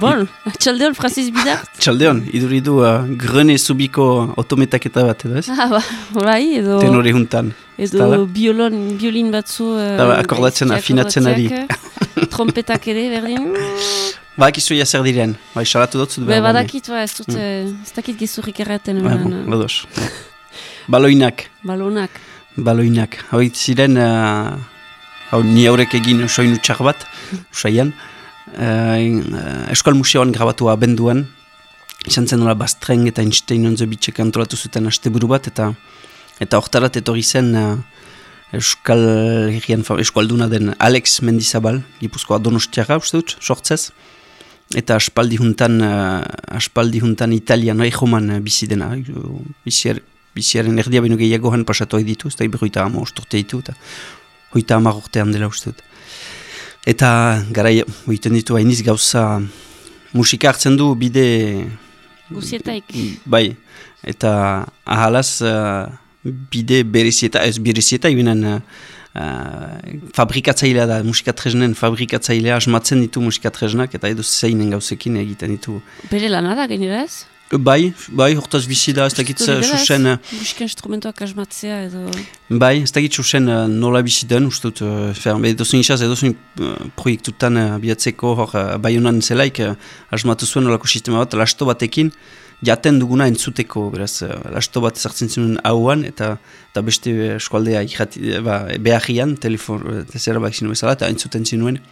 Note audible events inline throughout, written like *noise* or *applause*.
Bon, txaldeon, Francis Bidart? Txaldeon, *laughs* iduridu uh, grene zubiko autometaketa bat edo ez? Ah, ba, bai, edo... Tenore juntan. Edo biolon, biolin batzu... Uh, ba, akordatzen, afinatzen ari. *laughs* Trompetak ere, berdin. Ba, ekizu ja zer diren. Ba, isalatu dut zut behar. Ba, badakit, ba, ez dut, mm. ez dakit gizurrik erraten. Ba, bon, badoz. Baloinak. *laughs* Balonak. Baloinak. Hau ziren, uh, hau ni haurek egin soinu txar bat, usaian. Uh, Eskal Museoan grabatua abenduan, izan zen nola Bastreng eta Einstein onzo bitxek antolatu zuten asteburu bat, eta eta hortarat etorri zen uh, Euskal Herrian Euskalduna den Alex Mendizabal, Gipuzkoa donostiaga, uste dut, sortzez, eta aspaldi juntan, uh, aspaldi juntan Italian, no, egoman bizi dena, biziar, biziaren erdia beno gehiago han pasatu ditu, ez da hoita ama ostorte ditu, eta hoita ama urtean dela uste dut. Eta gara egiten ditu hainiz gauza musika hartzen du bide... Guzietaik. Bai, eta ahalaz uh, bide berezieta, ez berezieta, ibenen uh, fabrikatzailea da, musikatresnen fabrikatzailea asmatzen ditu musikatresnak, eta edo zeinen gauzekin egiten ditu. Bere lanara gainera ez? Bai, bai, hortaz bizi da, ez dakit susen... Musika instrumentoak asmatzea edo... Bai, ez dakit susen nola bizi den, uste dut, fer, edo zuen isaz, edo zuen proiektutan biatzeko hor bai honan zelaik, asmatu zuen nolako sistema bat, lasto batekin, jaten duguna entzuteko, beraz, lasto bat zartzen zuen hauan, eta, eta beste eskualdea ba, beharrian, telefon, zera bak zinu bezala, eta entzuten zinuen,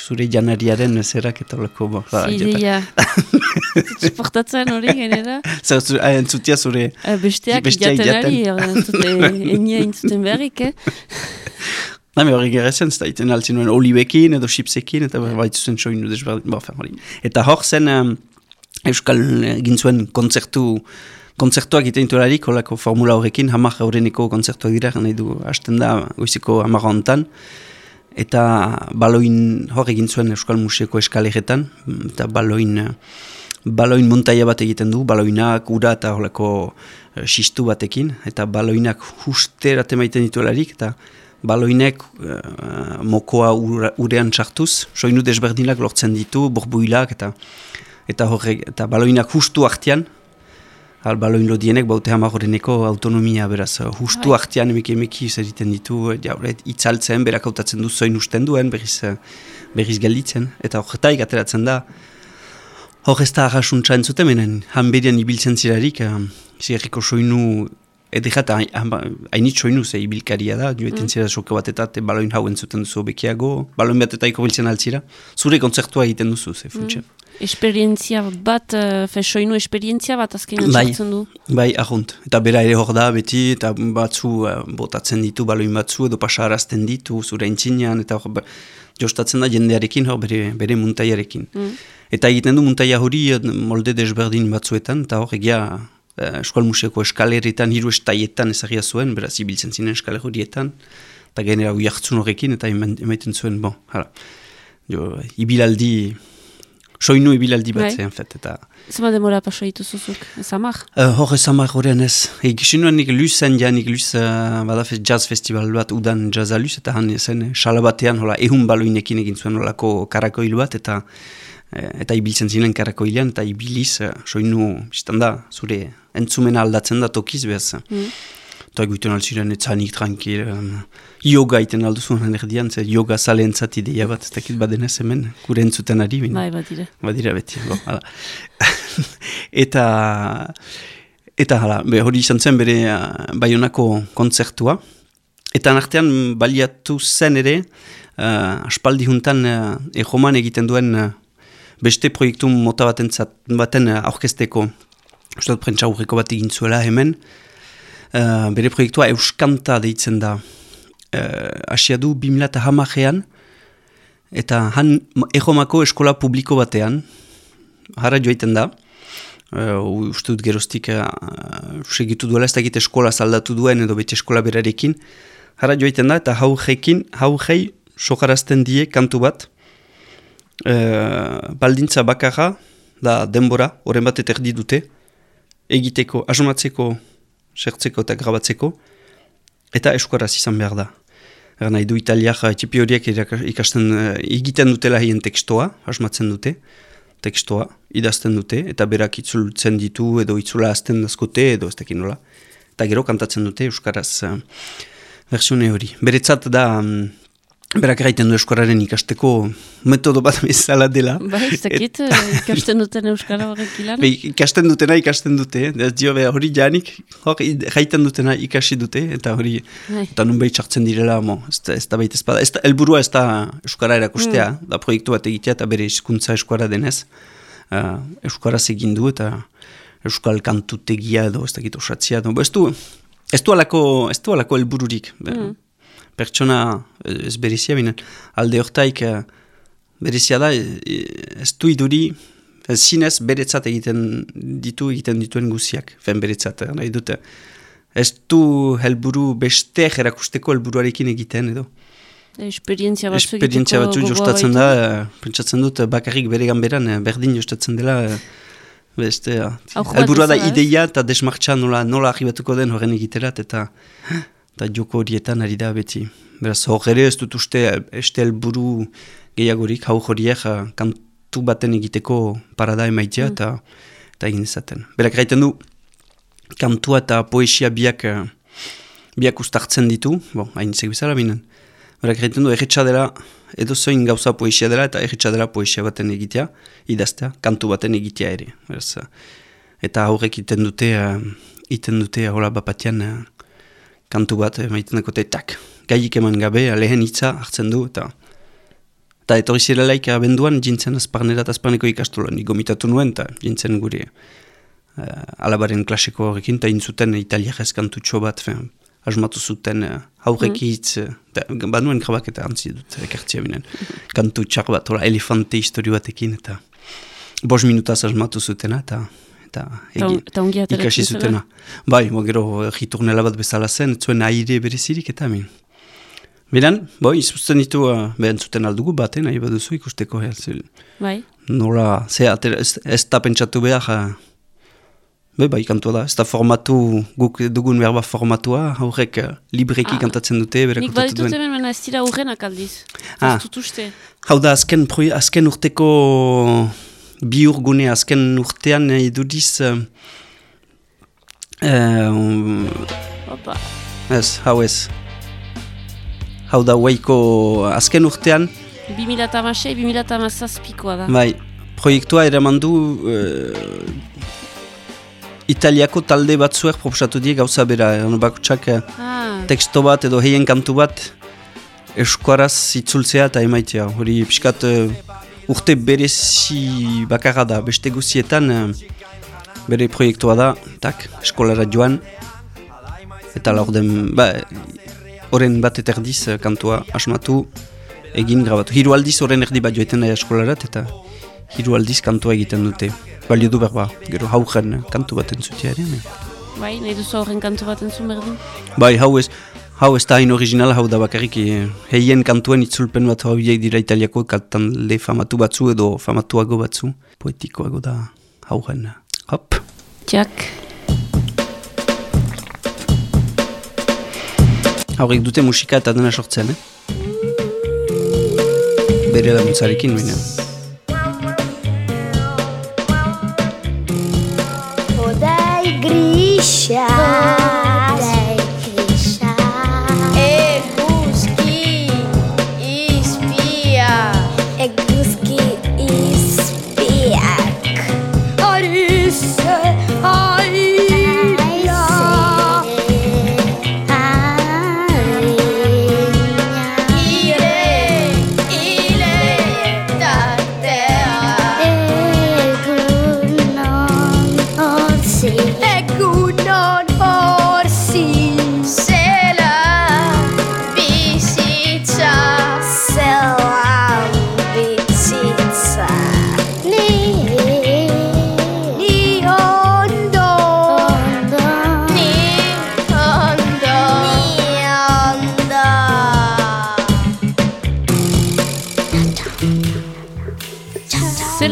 zure janariaren zerak eta olako bo. Zidea. Zuportatzen *laughs* hori genera? Zer, ah, entzutia zure... Besteak jaten ari, *laughs* enia entzuten beharrik, eh? *laughs* Na, me hori gerezen, ez da iten altzen nuen olibekin edo chipsekin, eta baitzuzen soinu desberdin, ba, hori. Eta hor zen, um, Euskal gintzuen kontzertu, kontzertuak iten ditularik, holako formula horrekin, hamar horreniko kontzertuak dira, nahi du, hasten da, goiziko hamar hontan, eta baloin hor egin zuen Euskal Museoko eskaleretan, eta baloin, baloin montaia bat egiten du, baloinak, ura eta horreko uh, xistu batekin, eta baloinak husterat emaiten dituelarik, eta baloinek uh, mokoa urean txartuz, soinu desberdinak lortzen ditu, borbuilak, eta eta, horre, eta baloinak justu artean, baloin lodienek baute hamagoreneko autonomia, beraz, uh, justu right. artean emeki emeki egiten ditu, jauret, itzaltzen, berak hautatzen du zoin usten duen, berriz, uh, berriz gelditzen, eta horretaik ateratzen da, hor ez da arrasuntza entzuten, menen, hanberian ibiltzen zirarik, uh, zirriko soinu, edekata, hainit soinu ze ibilkaria da, joetan mm. zira soke bat eta baloin hau entzuten duzu bekiago, baloin bat eta ikobiltzen altzira, zure kontzertua egiten duzu, ze funtxe. Mm esperientzia bat, uh, fesoinu esperientzia bat azken bai, du? Bai, ahunt. Eta bera ere hor da beti, eta batzu uh, botatzen ditu, baloin batzu, edo pasarazten ditu, zure entzinean, eta hor, jostatzen da jendearekin, hor bere, bere muntaiarekin. Mm. Eta egiten du muntaia hori eh, molde desberdin batzuetan, eta hor egia eskual museko eskaleretan, hiru estaietan ezagia zuen, beraz ibiltzen zinen eskaler horietan, eta genera hui hartzun horrekin, eta emaiten zuen, bon, hala, jo, ibilaldi, soinu ibilaldi bat bai. fet, eta... Zema demora paso dituzuzuk, ezamar? Uh, hor ezamar horrean ez. Egin nik luzen, ja nik luz, uh, badafez jazz festival bat, udan jazza luz, eta han zen, xala batean, hola, ehun baloinekin egin zuen holako karakoil bat, eta eh, eta ibiltzen ziren karakoilean, eta ibiliz, soinu, biztan da, zure entzumena aldatzen da tokiz behaz. Mm. Eta egiten alziren, etzanik tranquil, um, yoga iten alduzun erdian, ze yoga zalentzat ideia bat, ez dakit badenez hemen, gure entzuten ari. Bai, badira. Badira beti, bo, hala. *laughs* eta, eta hala, be, hori izan zen bere uh, baionako kontzertua. Eta nartean baliatu zen ere, uh, aspaldi juntan uh, egoman egiten duen uh, beste proiektu mota baten, baten uh, aurkesteko, uste dut bat egin zuela hemen, uh, bere proiektua Euskanta deitzen da, uh, asia du 2000 hamajean, eta han egomako eskola publiko batean, harra joaiten da, uh, uste dut geroztik uh, segitu duela ez dakit eskola zaldatu duen edo bete eskola berarekin, harra joaiten da, eta hau jekin, hau jei sokarazten die kantu bat, uh, baldintza bakarra, da denbora, horren bat eterdi dute, egiteko, asomatzeko, sertzeko eta grabatzeko, eta eskuaraz izan behar da. Egan nahi du italiak, eh, txipi horiek ikasten uh, egiten dutela hien tekstoa, asmatzen dute, tekstua, idazten dute, eta berak itzultzen ditu, edo itzula azten dazkote, edo ez tekin nola. Eta gero kantatzen dute Euskaraz uh, versione hori. Beretzat da, um, berak eraiten du Euskararen ikasteko metodo bat bezala dela. Ba, ez dakit, eh, ikasten duten Euskara horrek ilan? Be, ikasten dutena ikasten dute, ez dio be, hori janik, hori jaiten dutena ikasi dute, eta hori, Bai. eta nun sartzen direla, mo, ez da, ez da behit ez bada. Ez da, elburua ez da Euskara erakustea, da proiektu bat egitea, eta bere hizkuntza Euskara denez, uh, Euskaraz egin du, eta Euskal kantutegia edo, ez dakit osatzia, edo, ez du, ez du alako, ez du alako elbururik, be, pertsona ez berizia binen, alde hortaik eh, berizia da, eh, ez du iduri, ez zinez beretzat egiten ditu egiten dituen guziak, fen beretzat, eh, nahi dute. Ez du helburu beste erakusteko helburuarekin egiten edo. Esperientzia batzu Esperientzia batzu jostatzen da, eh, pentsatzen dut eh, bakarrik bere ganberan eh, berdin jostatzen dela, eh, beste, eh, helburua da ideia eta desmartxa nola, nola arribatuko den horren egiterat, eta eta joko horietan ari da beti. Beraz, hor ere ez dut uste este helburu gehiagorik, hau horiek eh, kantu baten egiteko parada emaitea eta eta egin izaten. Berak gaiten du, kantua eta poesia biak, eh, biak ustartzen ditu, bon, hain zek bizala binen. Berak gaiten du, erretxa dela, edo zoin gauza poesia dela, eta erretxa dela poesia baten egitea, idaztea, kantu baten egitea ere. Beraz, eh, eta aurrek iten dute, iten dute hola bapatian eh, kantu bat, eh, maiten dakote, tak, gaiik eman gabe, lehen hitza hartzen du, eta eta etorri zirelaik abenduan jintzen azparnera eta azparneko ikastolan, gomitatu nuen, eta jintzen gure uh, alabaren klasiko horrekin, eta intzuten italiarrez kantutxo bat, fen, asmatu zuten uh, aurreki hitz, uh, da, banuen grabak eta antzi dut, ekartzia binen, kantu txar bat, elefante histori batekin, eta bos minutaz asmatu zutena, eta eta egi- ongi ateratzen ikasi zutena. Bai, bo, gero jiturnela bat bezala zen, zuen aire berezirik eta min. Beran, bo, izuzten ditu, uh, behen zuten aldugu baten, nahi baduzu ikusteko, eh, zel, Bai, nola, ze, atera, ez, ez da pentsatu behar, uh, be, bai, kantua da, ez da formatu, guk dugun berba formatua, aurrek uh, libreki Ah. kantatzen dute, berak nik baditut duen. hemen, baina ez dira urrenak aldiz. Ah. Ez dut uste. Hau da, azken, proi, azken urteko bi urgune, azken urtean eh, idudiz, uh, uh, Opa. Ez, hau ez. Hau da, waiko azken urtean, 2006, 2007koa da. bai, proiektua eraman du eh, Italiako talde batzuek proposatu die gauza bera, eh, bakutsak eh, Ah, teksto bat edo heien kantu bat eskuaraz itzultzea eta emaitea. Hori pixkat eh, urte berezi bakarra da, beste guzietan eh, bere proiektua da, tak, eskolara joan, eta laurden, ba, horren bat eta erdiz eh, kantua asmatu, egin grabatu. Hiru aldiz horren erdi bat joeten da eskolarat, eta hiru aldiz kantua egiten dute. Balio du berba, gero haugen eh, kantu bat entzutea ere. bai, nahi duzu horren kantu bat entzun berdin. Bai, hau ez, hau ez da hain original, hau da bakarrik eh, heien kantuen itzulpen bat hau dira italiako kantan le famatu batzu edo famatuago batzu. Poetikoago da haugen. Hop. Txak. Haurek dute musika eta dena sortzen, eh? Bere laguntzarekin, baina.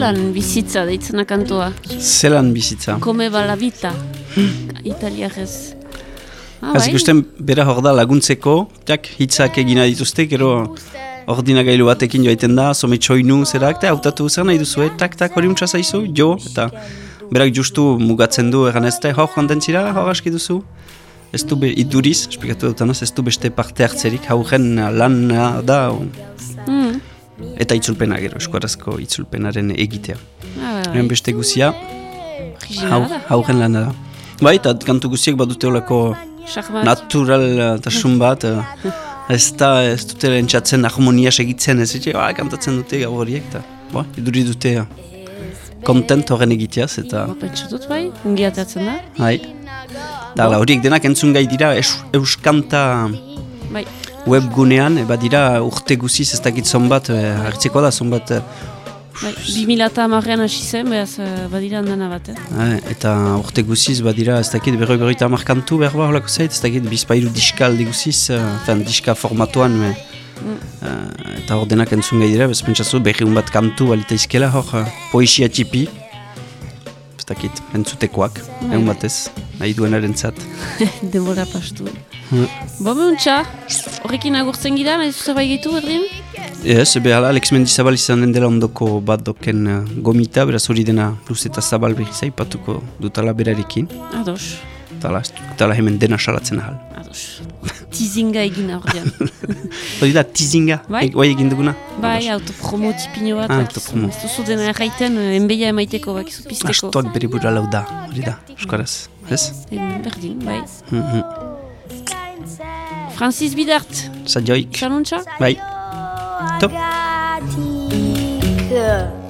Zelan bizitza deitzena kantua. Zelan bizitza. Come va la vita. Italiarez. Ah, bai? ikusten bera hor da laguntzeko, jak hitzak egina dituzte, gero ordinagailu batekin joaiten da, sometxoinu zerak, eta hautatu zer nahi duzu, eh? tak, tak, hori untsa zaizu, jo, eta berak justu mugatzen du egan ez da, hor kontentzira, hor aski duzu. Ez du be, iduriz, esplikatu dutanaz, ez du beste parte hartzerik, haugen lan da, Mm. Eta itzulpena gero, eskuarazko itzulpenaren egitea. Ah, bai, beste guzia, hau, da. haugen lana da. Bai, eta kantu guziek badute olako Shahmat. naturaltasun *laughs* bat, eh, ez da, ez dute entzatzen harmonia segitzen, ez dute, ah, kantatzen dute gau horiek, eta, ba, iduri dute eh, kontent horren egiteaz, eta, Ba, Pentsu dut bai, ungi atatzen da. hai. Da, horiek denak entzun gai dira, euskanta Bai, webgunean, eba dira urte guziz ez dakit zonbat, eh, hartzeko da, zonbat, eh, bai. 2000 eta hamarrean hasi zen, behaz, eh, badira handana bat, eh? eh, eta urte guziz badira, ez dakit berroi berroita hamar kantu behar behar holako zait, ez dakit bizpairu diska aldi guziz, eh, enfin, diska formatuan, me, eh, eta hor denak entzun gai dira, bez pentsatzu berriun bat kantu balita izkela hor, eh, poesia txipi, ez dakit, entzutekoak, egun batez, nahi duenaren zat. *laughs* Denbora pastu. Hmm. Bo meuntxa, horrekin agurtzen gira, nahi zuzer bai gitu, Erdin? Ez, ebe hala, Alex Mendizabal izanen dela ondoko bat doken eh, gomita, beraz hori dena luz eta zabal berriz aipatuko dutala berarekin, Ados, ez dutala hemen dena salatzen ahal. ados. Tizinga egin aurrean. *laughs* Hori da, tizinga, Bai. e, bai egin duguna? bai, autopromo tipino bat, Ah, autopromo. Ez duzu dena erraiten, eh, enbeia emaiteko, bakizu pizteko. Astoak bere bura lau da, hori da, euskaraz, ez? Em, Berdin, bai. Mm -hmm. Francis Bidart, Zadioik, xanuntza? bai, top.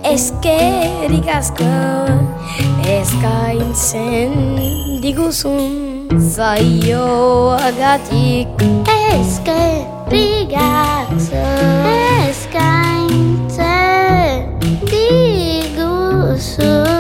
Eskerik asko eskaintzen diguzun. Zaioagatik Eskerik asko eskaintzen diguzun